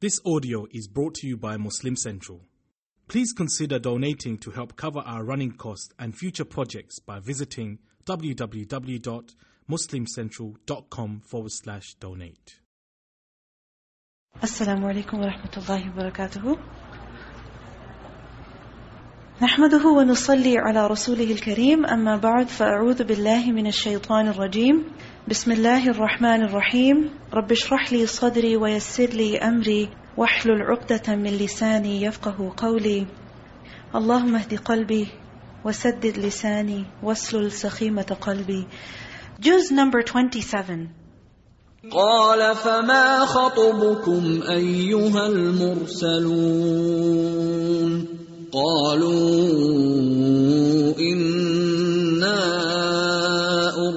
This audio is brought to you by Muslim Central. Please consider donating to help cover our running costs and future projects by visiting www.muslimcentral.com forward slash donate. السلام عليكم ورحمة الله وبركاته نحمده ونصلي على رسوله الكريم أما بعد فأعوذ بالله من الشيطان الرجيم بسم الله الرحمن الرحيم رب اشرح لي صدري ويسر لي أمري واحلل عقدة من لساني يفقه قولي اللهم اهد قلبي وسدد لساني واسلل سخيمة قلبي Juz number 27 قال فما خطبكم أيها المرسلون قالوا إنا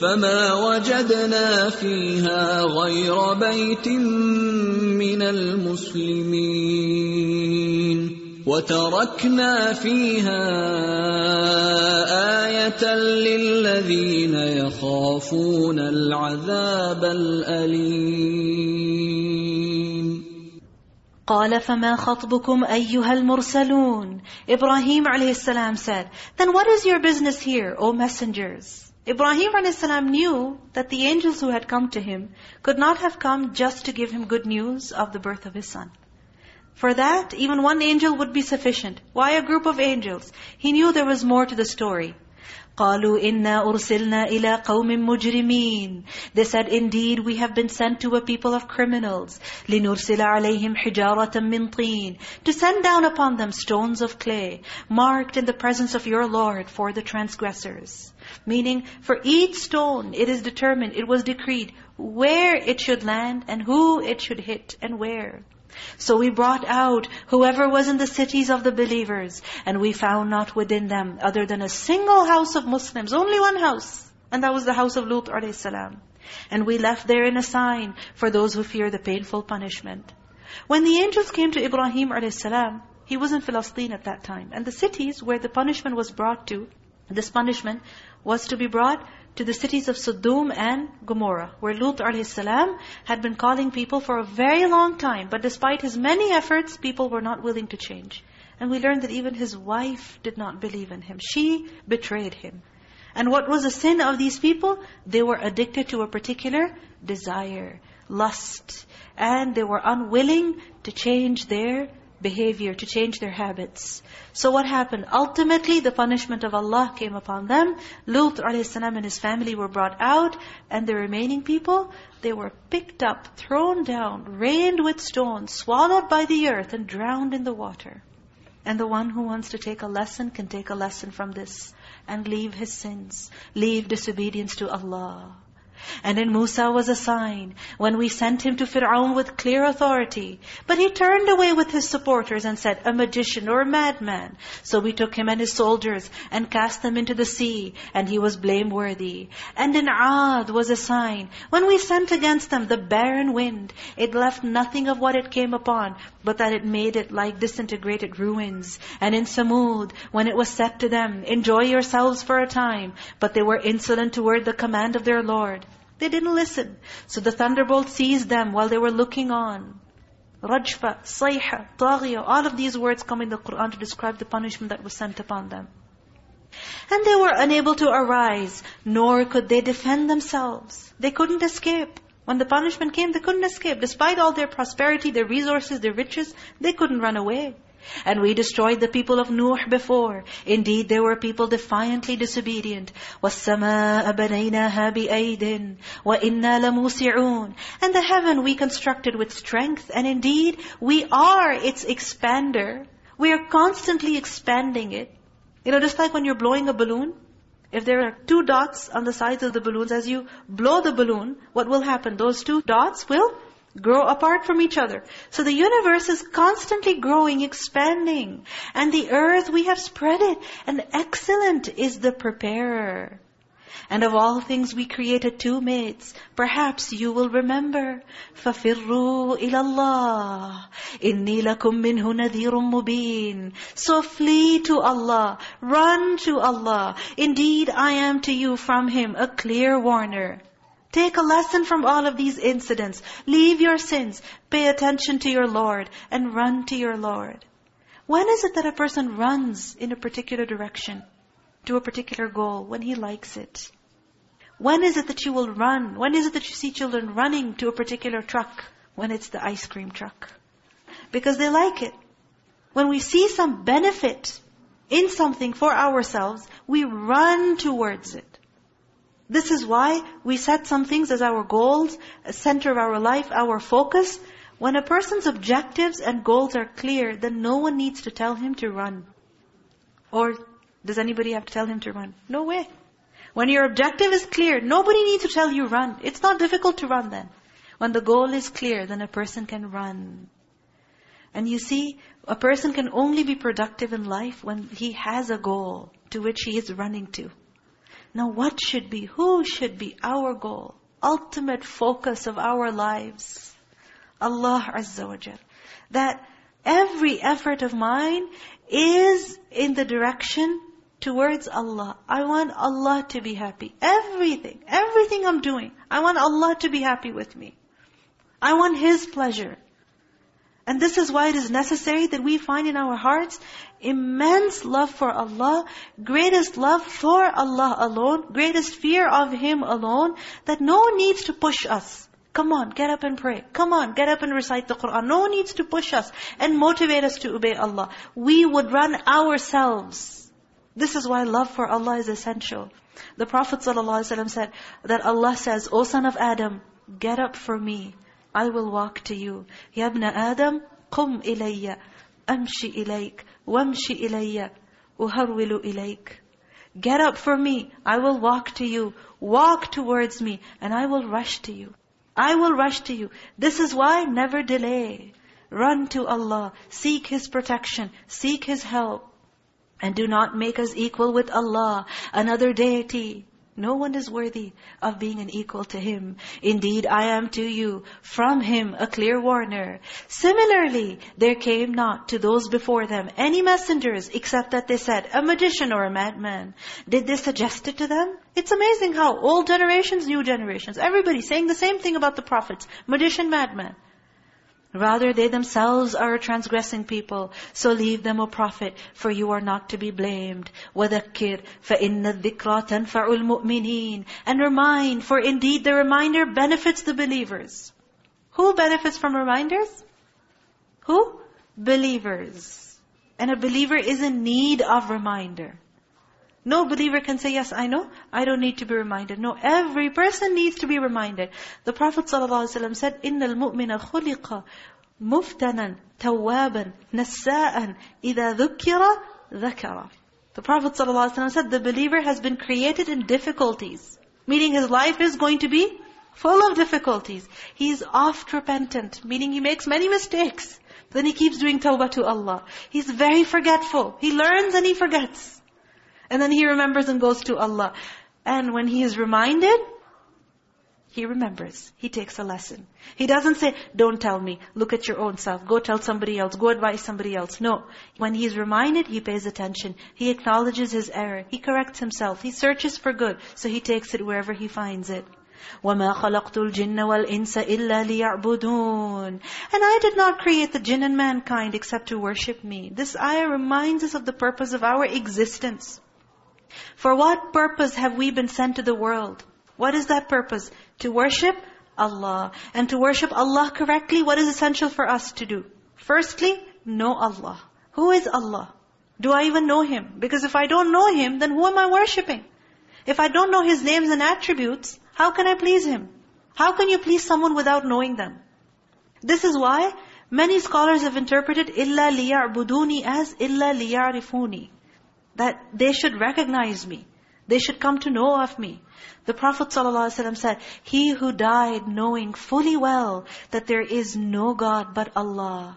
فما وجدنا فيها غير بيت من المسلمين. وتركنا فيها آية للذين يخافون العذاب الأليم. قال فما خطبكم أيها المرسلون؟ Ibrahim alayhi salam said, Then what is your business here, O messengers? Ibrahim alayhi salam knew that the angels who had come to him could not have come just to give him good news of the birth of his son. For that, even one angel would be sufficient. Why a group of angels? He knew there was more to the story. قَالُوا إِنَّا أُرْسِلْنَا إِلَىٰ قَوْمٍ مُجْرِمِينَ They said, indeed, we have been sent to a people of criminals. لِنُرْسِلَ عَلَيْهِمْ حِجَارَةً مِّن طِينٍ To send down upon them stones of clay, marked in the presence of your Lord for the transgressors. Meaning, for each stone, it is determined, it was decreed, where it should land and who it should hit and where. So we brought out whoever was in the cities of the believers, and we found not within them other than a single house of Muslims, only one house. And that was the house of Lut a.s. And we left therein a sign for those who fear the painful punishment. When the angels came to Ibrahim a.s., he was in Palestine at that time. And the cities where the punishment was brought to, this punishment was to be brought to the cities of Sodom and Gomorrah, where Lut a.s. had been calling people for a very long time. But despite his many efforts, people were not willing to change. And we learned that even his wife did not believe in him. She betrayed him. And what was the sin of these people? They were addicted to a particular desire, lust. And they were unwilling to change their behavior, to change their habits. So what happened? Ultimately, the punishment of Allah came upon them. Lut a.s. and his family were brought out, and the remaining people, they were picked up, thrown down, rained with stones, swallowed by the earth, and drowned in the water. And the one who wants to take a lesson can take a lesson from this, and leave his sins, leave disobedience to Allah. And in Musa was a sign when we sent him to Fir'aun with clear authority. But he turned away with his supporters and said, a magician or a madman. So we took him and his soldiers and cast them into the sea, and he was blameworthy. And in Ad was a sign when we sent against them the barren wind. It left nothing of what it came upon, but that it made it like disintegrated ruins. And in Samud, when it was said to them, enjoy yourselves for a time, but they were insolent toward the command of their Lord. They didn't listen. So the thunderbolt seized them while they were looking on. Rajfa, Sayha, Taghiya, all of these words come in the Qur'an to describe the punishment that was sent upon them. And they were unable to arise, nor could they defend themselves. They couldn't escape. When the punishment came, they couldn't escape. Despite all their prosperity, their resources, their riches, they couldn't run away. And we destroyed the people of Nuh before. Indeed, there were people defiantly disobedient. وَالسَّمَاءَ بَنَيْنَاهَا بِأَيْدٍ وَإِنَّا لَمُوسِعُونَ And the heaven we constructed with strength. And indeed, we are its expander. We are constantly expanding it. You know, just like when you're blowing a balloon, if there are two dots on the sides of the balloons, as you blow the balloon, what will happen? Those two dots will grow apart from each other. So the universe is constantly growing, expanding. And the earth, we have spread it. And excellent is the preparer. And of all things we created two mates. Perhaps you will remember. فَفِرُّوا إِلَى اللَّهِ إِنِّي لَكُمْ مِنْهُ نَذِيرٌ مُبِينٌ So flee to Allah. Run to Allah. Indeed, I am to you from Him a clear warner. Take a lesson from all of these incidents. Leave your sins. Pay attention to your Lord. And run to your Lord. When is it that a person runs in a particular direction? To a particular goal? When he likes it. When is it that you will run? When is it that you see children running to a particular truck? When it's the ice cream truck. Because they like it. When we see some benefit in something for ourselves, we run towards it. This is why we set some things as our goals, center of our life, our focus. When a person's objectives and goals are clear, then no one needs to tell him to run. Or does anybody have to tell him to run? No way. When your objective is clear, nobody needs to tell you run. It's not difficult to run then. When the goal is clear, then a person can run. And you see, a person can only be productive in life when he has a goal to which he is running to. Now what should be, who should be our goal? Ultimate focus of our lives. Allah Azza wa Jal. That every effort of mine is in the direction towards Allah. I want Allah to be happy. Everything, everything I'm doing, I want Allah to be happy with me. I want His pleasure. And this is why it is necessary that we find in our hearts immense love for Allah, greatest love for Allah alone, greatest fear of Him alone, that no one needs to push us. Come on, get up and pray. Come on, get up and recite the Qur'an. No needs to push us and motivate us to obey Allah. We would run ourselves. This is why love for Allah is essential. The Prophet ﷺ said that Allah says, O son of Adam, get up for me. I will walk to you. Ya ibn Adam, قم إلي أمشي إليك وامشي إلي أهرول إليك Get up for me. I will walk to you. Walk towards me. And I will rush to you. I will rush to you. This is why never delay. Run to Allah. Seek His protection. Seek His help. And do not make us equal with Allah, another deity. No one is worthy of being an equal to Him. Indeed, I am to you from Him a clear warner. Similarly, there came not to those before them any messengers except that they said, a magician or a madman. Did they suggest it to them? It's amazing how old generations, new generations, everybody saying the same thing about the prophets. Magician, madman. Rather, they themselves are a transgressing people. So leave them, O Prophet, for you are not to be blamed. وَذَكِّرْ فَإِنَّ الذِّكْرَى تَنْفَعُ الْمُؤْمِنِينَ And remind, for indeed the reminder benefits the believers. Who benefits from reminders? Who? Believers. And a believer is in need of reminder. No believer can say, yes, I know. I don't need to be reminded. No, every person needs to be reminded. The Prophet ﷺ said, إِنَّ الْمُؤْمِنَ خُلِقَ مُفْتَنًا تَوَّابًا نَسَّاءً إِذَا ذُكِّرَ ذَكَرَ The Prophet ﷺ said, the believer has been created in difficulties. Meaning his life is going to be full of difficulties. He is oft repentant, meaning he makes many mistakes. Then he keeps doing tawbah to Allah. He's very forgetful. He learns and he forgets. And then he remembers and goes to Allah. And when he is reminded, he remembers. He takes a lesson. He doesn't say, don't tell me. Look at your own self. Go tell somebody else. Go advise somebody else. No. When he is reminded, he pays attention. He acknowledges his error. He corrects himself. He searches for good. So he takes it wherever he finds it. وَمَا خَلَقْتُ الْجِنَّ وَالْإِنسَ إِلَّا لِيَعْبُدُونَ And I did not create the jinn and mankind except to worship me. This ayah reminds us of the purpose of our existence. For what purpose have we been sent to the world? What is that purpose? To worship Allah. And to worship Allah correctly, what is essential for us to do? Firstly, know Allah. Who is Allah? Do I even know Him? Because if I don't know Him, then who am I worshipping? If I don't know His names and attributes, how can I please Him? How can you please someone without knowing them? This is why many scholars have interpreted إِلَّا لِيَعْبُدُونِ as إِلَّا لِيَعْرِفُونِ that they should recognize me. They should come to know of me. The Prophet ﷺ said, He who died knowing fully well that there is no God but Allah,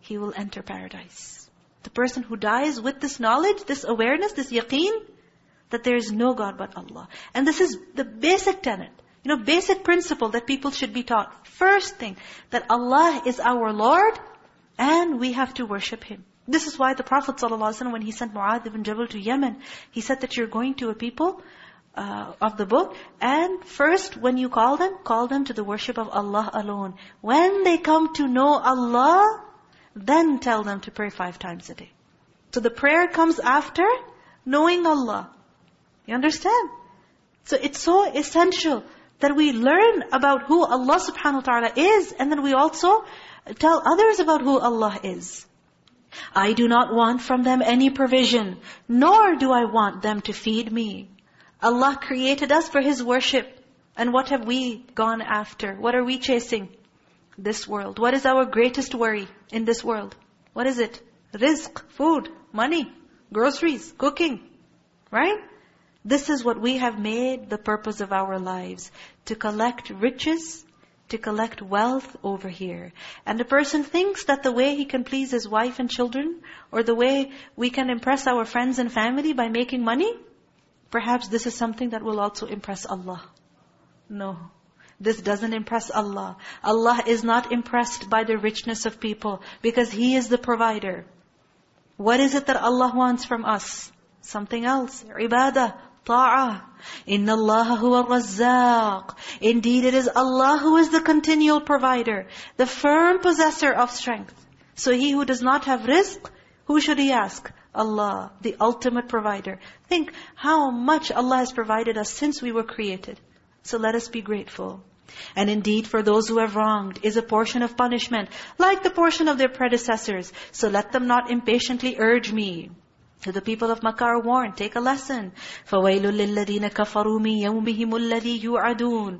he will enter paradise. The person who dies with this knowledge, this awareness, this yaqeen, that there is no God but Allah. And this is the basic tenet, you know, basic principle that people should be taught. First thing, that Allah is our Lord and we have to worship Him. This is why the Prophet ﷺ, when he sent Mu'adh ibn Jabal to Yemen, he said that you're going to a people uh, of the book. And first, when you call them, call them to the worship of Allah alone. When they come to know Allah, then tell them to pray five times a day. So the prayer comes after knowing Allah. You understand? So it's so essential that we learn about who Allah subhanahu wa ta'ala is, and then we also tell others about who Allah is. I do not want from them any provision, nor do I want them to feed me. Allah created us for His worship. And what have we gone after? What are we chasing? This world. What is our greatest worry in this world? What is it? Rizq, food, money, groceries, cooking. Right? This is what we have made the purpose of our lives. To collect riches to collect wealth over here. And a person thinks that the way he can please his wife and children, or the way we can impress our friends and family by making money, perhaps this is something that will also impress Allah. No. This doesn't impress Allah. Allah is not impressed by the richness of people because He is the provider. What is it that Allah wants from us? Something else. Ibadah, ta'ah. Inna Allah huwa razzaq. Indeed, it is Allah who is the continual provider, the firm possessor of strength. So he who does not have rizq, who should he ask? Allah, the ultimate provider. Think how much Allah has provided us since we were created. So let us be grateful. And indeed, for those who have wronged is a portion of punishment, like the portion of their predecessors. So let them not impatiently urge me. To the people of Makkah are warned, take a lesson. فَوَيْلٌ لِلَّذِينَ كَفَرُوا مِنْ يَوْمِهِمُ الَّذِي يُوعَدُونَ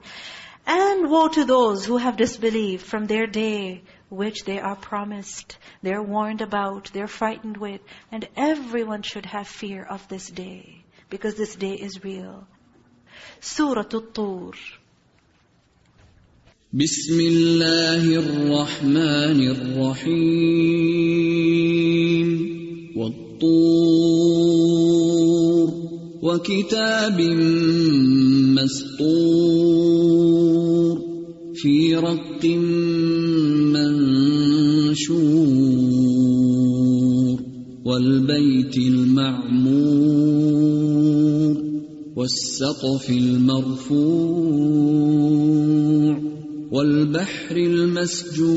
And woe to those who have disbelieved from their day which they are promised. They're warned about, they're frightened with. And everyone should have fear of this day. Because this day is real. Surah At-Tur. بسم الله الرحمن الرحيم والطور وكتاب مسطور في رق منشور والبيت المعمور والسقف المرفوع والبحر المسجور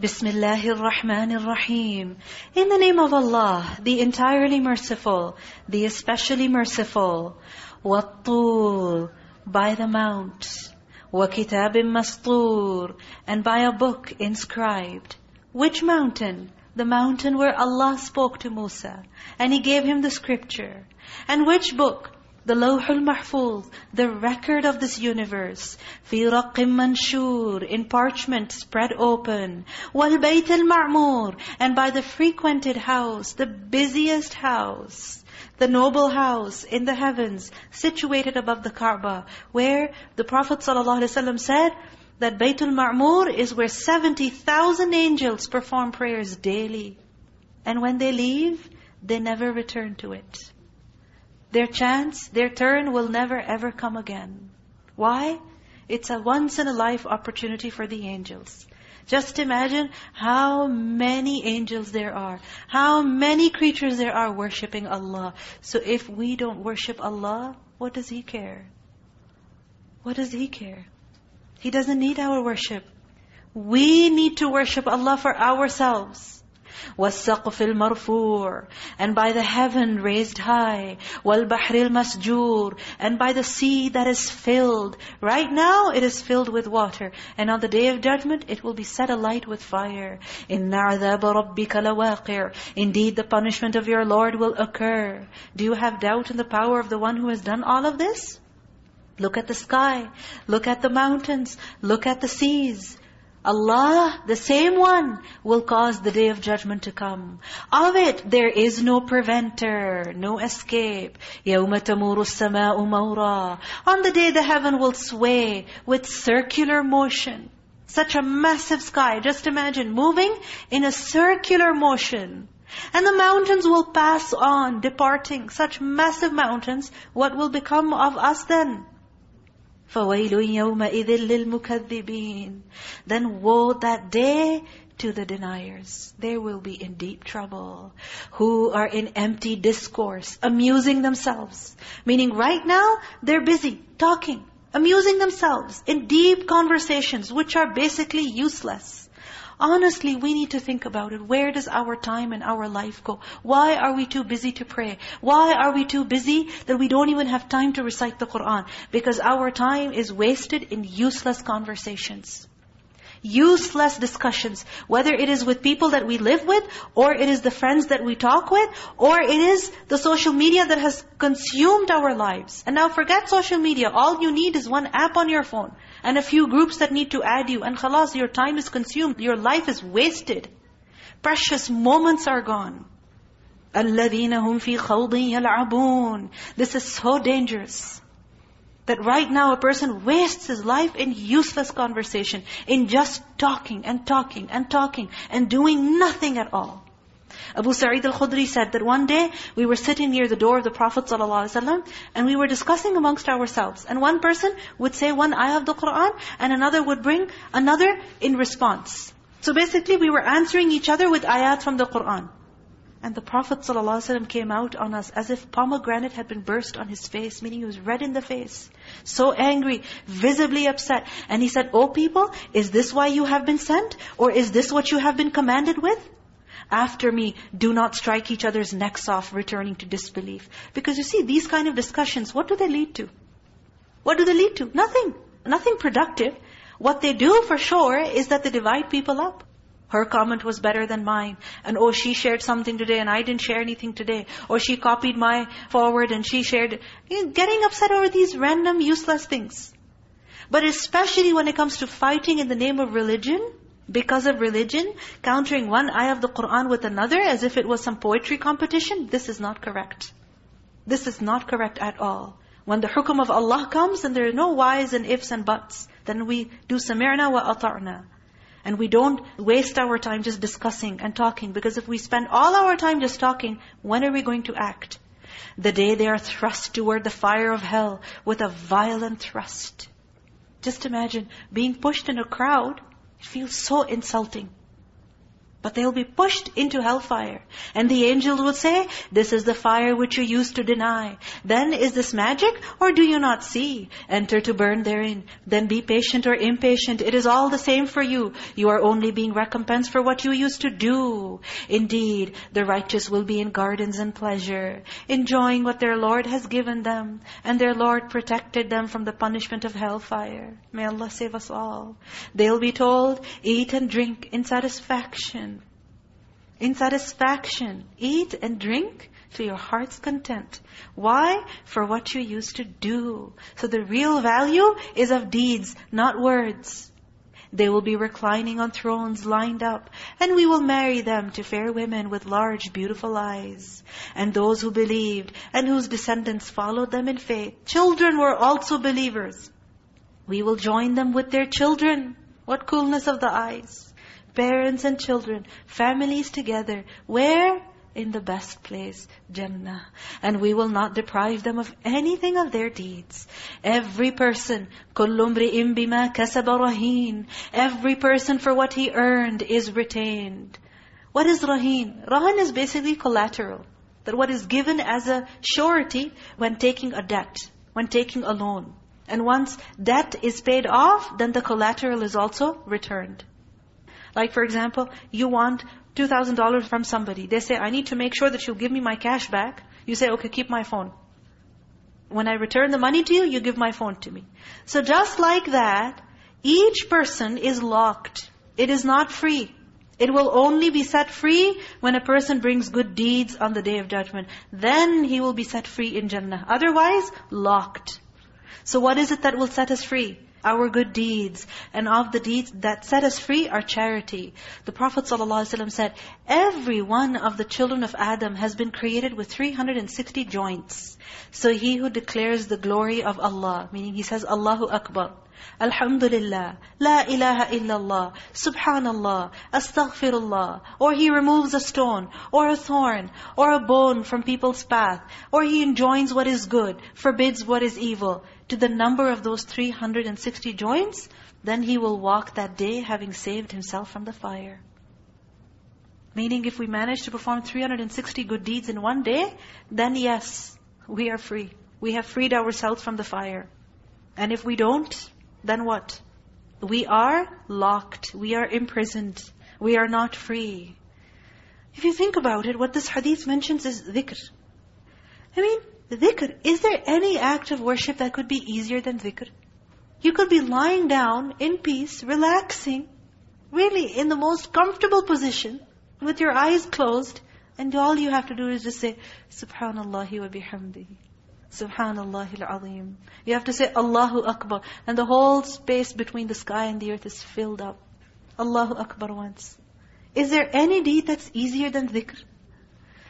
Bismillahir Rahmanir Rahim. In the name of Allah, the entirely merciful, the especially merciful. Wat-Tur, by the mount. وَكِتَابٍ مَسْطُورٍ And by a book inscribed. Which mountain? The mountain where Allah spoke to Musa. And He gave him the scripture. And which book? The Lawhul Mahfuz, the record of this universe. فِي رَقٍ مَنْشُورٍ In parchment spread open. وَالْبَيْتِ الْمَعْمُورِ And by the frequented house, the busiest house. The noble house in the heavens, situated above the Kaaba, where the Prophet ﷺ said that Baytul Ma'mur is where 70,000 angels perform prayers daily. And when they leave, they never return to it. Their chance, their turn will never ever come again. Why? It's a once in a life opportunity for the angels. Just imagine how many angels there are. How many creatures there are worshipping Allah. So if we don't worship Allah, what does He care? What does He care? He doesn't need our worship. We need to worship Allah for ourselves. وَالسَّقْفِ الْمَرْفُوعِ And by the heaven raised high. وَالْبَحْرِ الْمَسْجُورِ And by the sea that is filled. Right now it is filled with water. And on the day of judgment it will be set alight with fire. إِنَّ عَذَابَ رَبِّكَ لَوَاقِعٌ Indeed the punishment of your Lord will occur. Do you have doubt in the power of the one who has done all of this? Look at the sky. Look at the mountains. Look at the seas. Allah, the same one, will cause the day of judgment to come. Of it, there is no preventer, no escape. يَوْمَ تَمُورُ السَّمَاءُ مَوْرًا On the day the heaven will sway with circular motion. Such a massive sky, just imagine, moving in a circular motion. And the mountains will pass on, departing. Such massive mountains, what will become of us then? فَوَيْلٌ يَوْمَئِذٍ لِلْمُكَذِّبِينَ Then woe that day to the deniers. They will be in deep trouble. Who are in empty discourse, amusing themselves. Meaning right now, they're busy talking, amusing themselves in deep conversations which are basically useless. Honestly, we need to think about it. Where does our time and our life go? Why are we too busy to pray? Why are we too busy that we don't even have time to recite the Qur'an? Because our time is wasted in useless conversations Useless discussions. Whether it is with people that we live with, or it is the friends that we talk with, or it is the social media that has consumed our lives. And now forget social media. All you need is one app on your phone and a few groups that need to add you. And khalas, your time is consumed. Your life is wasted. Precious moments are gone. الَّذِينَ هُمْ فِي خَوْضٍ يَلْعَبُونَ This is so dangerous. That right now a person wastes his life in useless conversation, in just talking and talking and talking and doing nothing at all. Abu Sa'id al-Khudri said that one day we were sitting near the door of the Prophet ﷺ and we were discussing amongst ourselves. And one person would say one ayah of the Qur'an and another would bring another in response. So basically we were answering each other with ayat from the Qur'an. And the Prophet ﷺ came out on us as if pomegranate had been burst on his face, meaning he was red in the face. So angry, visibly upset. And he said, O people, is this why you have been sent? Or is this what you have been commanded with? After me, do not strike each other's necks off, returning to disbelief. Because you see, these kind of discussions, what do they lead to? What do they lead to? Nothing. Nothing productive. What they do for sure is that they divide people up. Her comment was better than mine. And oh, she shared something today and I didn't share anything today. Or she copied my forward and she shared. Getting upset over these random useless things. But especially when it comes to fighting in the name of religion, because of religion, countering one ayah of the Qur'an with another as if it was some poetry competition, this is not correct. This is not correct at all. When the hukum of Allah comes, and there are no whys and ifs and buts, then we do sami'na wa ata'na. And we don't waste our time just discussing and talking. Because if we spend all our time just talking, when are we going to act? The day they are thrust toward the fire of hell with a violent thrust. Just imagine being pushed in a crowd it feels so insulting. But they'll be pushed into hellfire. And the angels will say, this is the fire which you used to deny. Then is this magic or do you not see? Enter to burn therein. Then be patient or impatient. It is all the same for you. You are only being recompensed for what you used to do. Indeed, the righteous will be in gardens and pleasure, enjoying what their Lord has given them. And their Lord protected them from the punishment of hellfire. May Allah save us all. They'll be told, eat and drink in satisfaction in satisfaction. Eat and drink to your heart's content. Why? For what you used to do. So the real value is of deeds, not words. They will be reclining on thrones lined up, and we will marry them to fair women with large, beautiful eyes. And those who believed, and whose descendants followed them in faith, children were also believers. We will join them with their children. What coolness of the eyes parents and children, families together. Where? In the best place, Jannah. And we will not deprive them of anything of their deeds. Every person, كُلُّ امْرِئٍ بِمَا كَسَبَ رَهِينَ Every person for what he earned is retained. What is rahin? Rahan is basically collateral. That what is given as a surety when taking a debt, when taking a loan. And once debt is paid off, then the collateral is also returned. Like for example, you want $2,000 from somebody. They say, I need to make sure that you give me my cash back. You say, okay, keep my phone. When I return the money to you, you give my phone to me. So just like that, each person is locked. It is not free. It will only be set free when a person brings good deeds on the Day of Judgment. Then he will be set free in Jannah. Otherwise, locked. So what is it that will set us free? Our good deeds. And of the deeds that set us free are charity. The Prophet ﷺ said, every one of the children of Adam has been created with 360 joints. So he who declares the glory of Allah, meaning he says, Allahu Akbar. Alhamdulillah, La ilaha illallah, Subhanallah, Astaghfirullah. Or he removes a stone, or a thorn, or a bone from people's path. Or he enjoins what is good, forbids what is evil. To the number of those 360 joints, then he will walk that day having saved himself from the fire. Meaning if we manage to perform 360 good deeds in one day, then yes, we are free. We have freed ourselves from the fire. And if we don't, then what? We are locked. We are imprisoned. We are not free. If you think about it, what this hadith mentions is dhikr. I mean, dhikr, is there any act of worship that could be easier than dhikr? You could be lying down in peace, relaxing, really in the most comfortable position, with your eyes closed, and all you have to do is just say, Subhanallah wa bihamdihi. Subhanallah al-Azim. You have to say Allahu Akbar. And the whole space between the sky and the earth is filled up. Allahu Akbar once. Is there any deed that's easier than dhikr?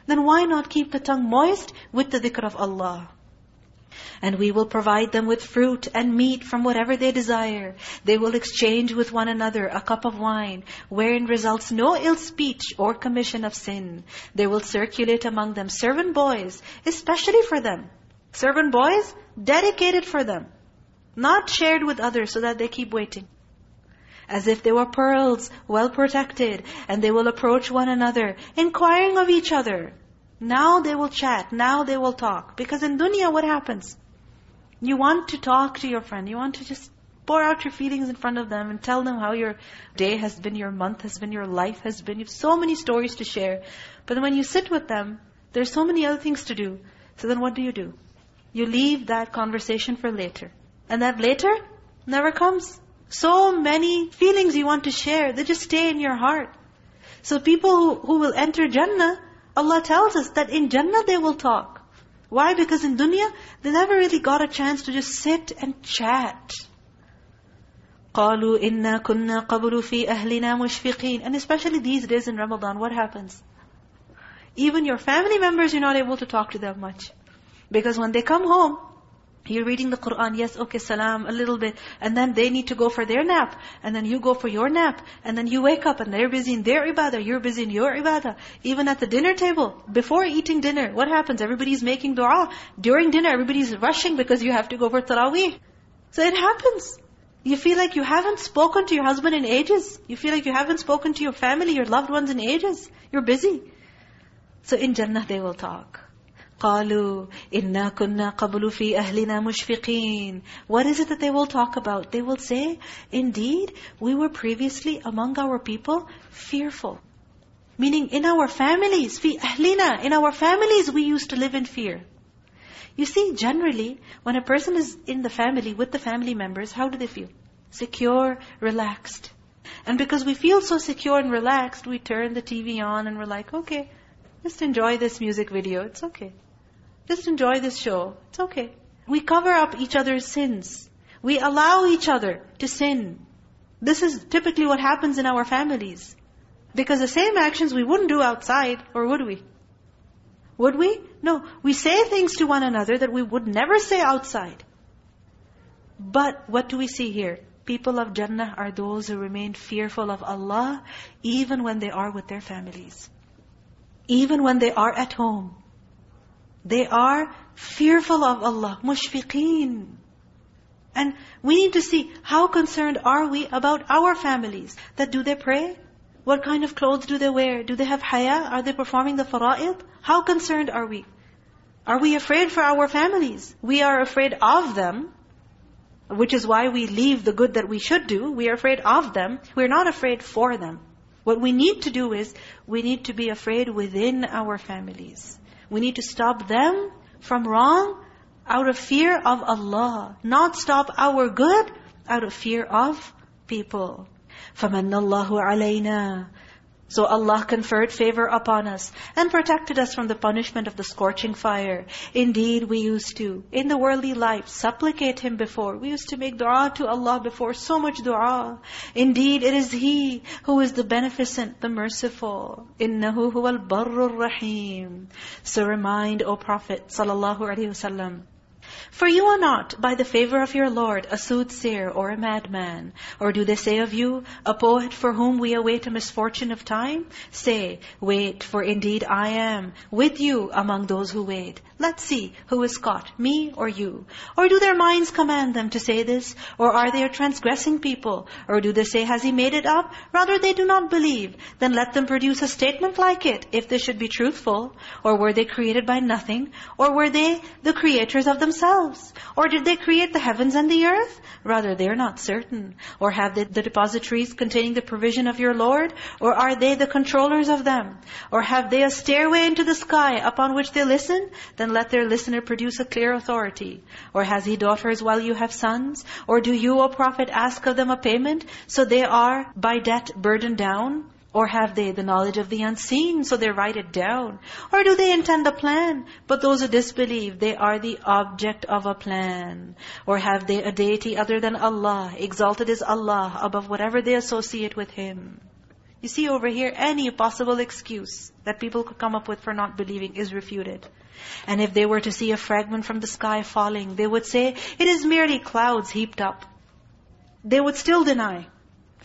Then why not keep the tongue moist with the dhikr of Allah? And we will provide them with fruit and meat from whatever they desire. They will exchange with one another a cup of wine, wherein results no ill speech or commission of sin. They will circulate among them servant boys, especially for them. Servant boys, dedicated for them. Not shared with others so that they keep waiting. As if they were pearls, well protected. And they will approach one another, inquiring of each other. Now they will chat, now they will talk. Because in dunya, what happens? You want to talk to your friend. You want to just pour out your feelings in front of them and tell them how your day has been, your month has been, your life has been. You have so many stories to share. But when you sit with them, there's so many other things to do. So then what do you do? You leave that conversation for later. And that later never comes. So many feelings you want to share, they just stay in your heart. So people who, who will enter Jannah, Allah tells us that in Jannah they will talk. Why? Because in dunya, they never really got a chance to just sit and chat. قَالُوا إِنَّا كُنَّا قَبْلُ فِي أَهْلِنَا مُشْفِقِينَ And especially these days in Ramadan, what happens? Even your family members, you're not able to talk to them much. Because when they come home, you're reading the Qur'an, yes, okay, salam, a little bit. And then they need to go for their nap. And then you go for your nap. And then you wake up and they're busy in their ibadah. You're busy in your ibadah. Even at the dinner table, before eating dinner, what happens? Everybody's making dua. During dinner, everybody's rushing because you have to go for tarawih. So it happens. You feel like you haven't spoken to your husband in ages. You feel like you haven't spoken to your family, your loved ones in ages. You're busy. So in Jannah they will talk. قَالُوا إِنَّا كُنَّا قَبْلُ فِي أَهْلِنَا مُشْفِقِينَ What is it that they will talk about? They will say, Indeed, we were previously among our people fearful. Meaning in our families, فِي أَهْلِنَا In our families we used to live in fear. You see, generally, when a person is in the family, with the family members, how do they feel? Secure, relaxed. And because we feel so secure and relaxed, we turn the TV on and we're like, okay, just enjoy this music video, it's okay. Just enjoy this show. It's okay. We cover up each other's sins. We allow each other to sin. This is typically what happens in our families. Because the same actions we wouldn't do outside, or would we? Would we? No. We say things to one another that we would never say outside. But what do we see here? People of Jannah are those who remain fearful of Allah even when they are with their families. Even when they are at home. They are fearful of Allah, mushfiqeen. And we need to see, how concerned are we about our families? That do they pray? What kind of clothes do they wear? Do they have haya? Are they performing the fara'id? How concerned are we? Are we afraid for our families? We are afraid of them, which is why we leave the good that we should do. We are afraid of them. We're not afraid for them. What we need to do is, we need to be afraid within our families. We need to stop them from wrong out of fear of Allah. Not stop our good out of fear of people. فَمَنَّ اللَّهُ عَلَيْنَا so Allah conferred favor upon us and protected us from the punishment of the scorching fire. Indeed, we used to, in the worldly life, supplicate Him before. We used to make dua to Allah before, so much dua. Indeed, it is He who is the beneficent, the merciful. إِنَّهُ هُوَ الْبَرُّ الرَّحِيمُ So remind, O Prophet, sallallahu alaihi wasallam, for you are not, by the favor of your Lord, a soothsayer or a madman. Or do they say of you, a poet for whom we await a misfortune of time? Say, wait, for indeed I am with you among those who wait. Let's see, who is caught, me or you? Or do their minds command them to say this? Or are they a transgressing people? Or do they say, has he made it up? Rather, they do not believe. Then let them produce a statement like it, if they should be truthful. Or were they created by nothing? Or were they the creators of themselves? Or did they create the heavens and the earth? Rather, they are not certain. Or have they the depositories containing the provision of your Lord? Or are they the controllers of them? Or have they a stairway into the sky upon which they listen? Then let their listener produce a clear authority. Or has he daughters while you have sons? Or do you, O Prophet, ask of them a payment, so they are by debt burdened down? Or have they the knowledge of the unseen, so they write it down? Or do they intend a plan? But those who disbelieve, they are the object of a plan. Or have they a deity other than Allah? Exalted is Allah above whatever they associate with Him. You see over here, any possible excuse that people could come up with for not believing is refuted. And if they were to see a fragment from the sky falling, they would say, it is merely clouds heaped up. They would still deny.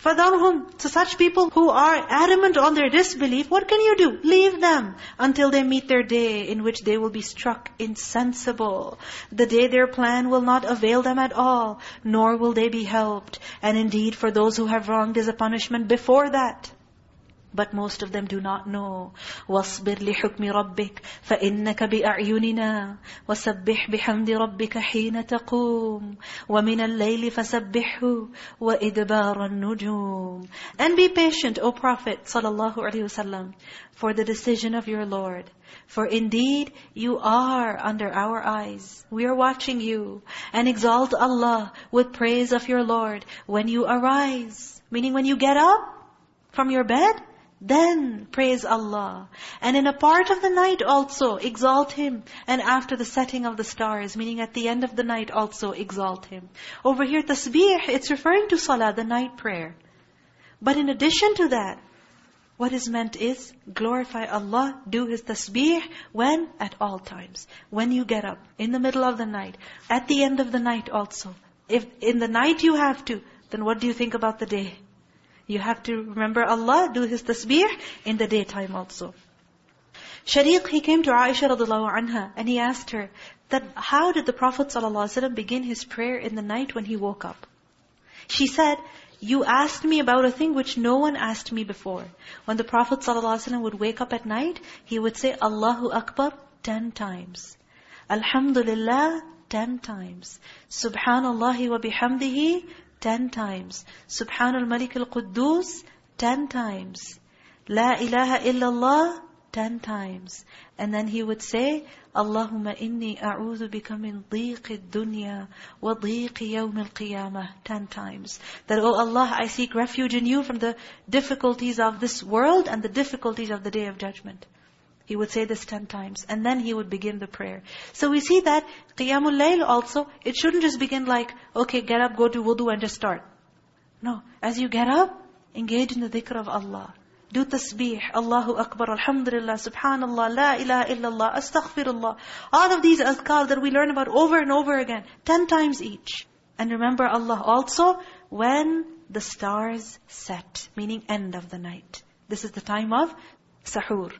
فَذَرْهُمْ To such people who are adamant on their disbelief, what can you do? Leave them until they meet their day in which they will be struck insensible. The day their plan will not avail them at all, nor will they be helped. And indeed, for those who have wronged is a punishment before that. But most of them do not know. وَاصْبِرْ لِحُكْمِ رَبِّكَ فَإِنَّكَ بِأَعْيُنِنَا وَسَبِّحْ بِحَمْدِ رَبِّكَ حِينَ تَقُومُ وَمِنَ اللَّيْلِ فَسَبِّحْهُ وَإِدْبَارَ النُّجُومِ And be patient, O Prophet sallallahu alaihi wasallam, for the decision of your Lord. For indeed, you are under our eyes. We are watching you. And exalt Allah with praise of your Lord when you arise. Meaning when you get up from your bed, then praise Allah. And in a part of the night also, exalt Him. And after the setting of the stars, meaning at the end of the night also, exalt Him. Over here, tasbih, it's referring to salah, the night prayer. But in addition to that, what is meant is, glorify Allah, do His tasbih, when? At all times. When you get up, in the middle of the night, at the end of the night also. If in the night you have to, then what do you think about the day? You have to remember Allah, do His tasbih in the daytime also. Shariq, he came to Aisha radiallahu anha and he asked her that how did the Prophet ﷺ begin his prayer in the night when he woke up? She said, you asked me about a thing which no one asked me before. When the Prophet ﷺ would wake up at night, he would say, Allahu Akbar, ten times. Alhamdulillah, ten times. Subhanallah wa bihamdihi, ten times. Subhanal Malik al-Quddus, ten times. La ilaha illallah, ten times. And then he would say, Allahumma inni a'udhu bika min dhiqi dunya wa dhiqi yawm al-qiyamah, ten times. That, oh Allah, I seek refuge in you from the difficulties of this world and the difficulties of the Day of Judgment. He would say this ten times. And then he would begin the prayer. So we see that Qiyamul Layl also, it shouldn't just begin like, okay, get up, go to wudu and just start. No. As you get up, engage in the dhikr of Allah. Do tasbih, Allahu Akbar, Alhamdulillah, Subhanallah, La ilaha illallah, Astaghfirullah. All of these azkar that we learn about over and over again, ten times each. And remember Allah also when the stars set, meaning end of the night. This is the time of sahur.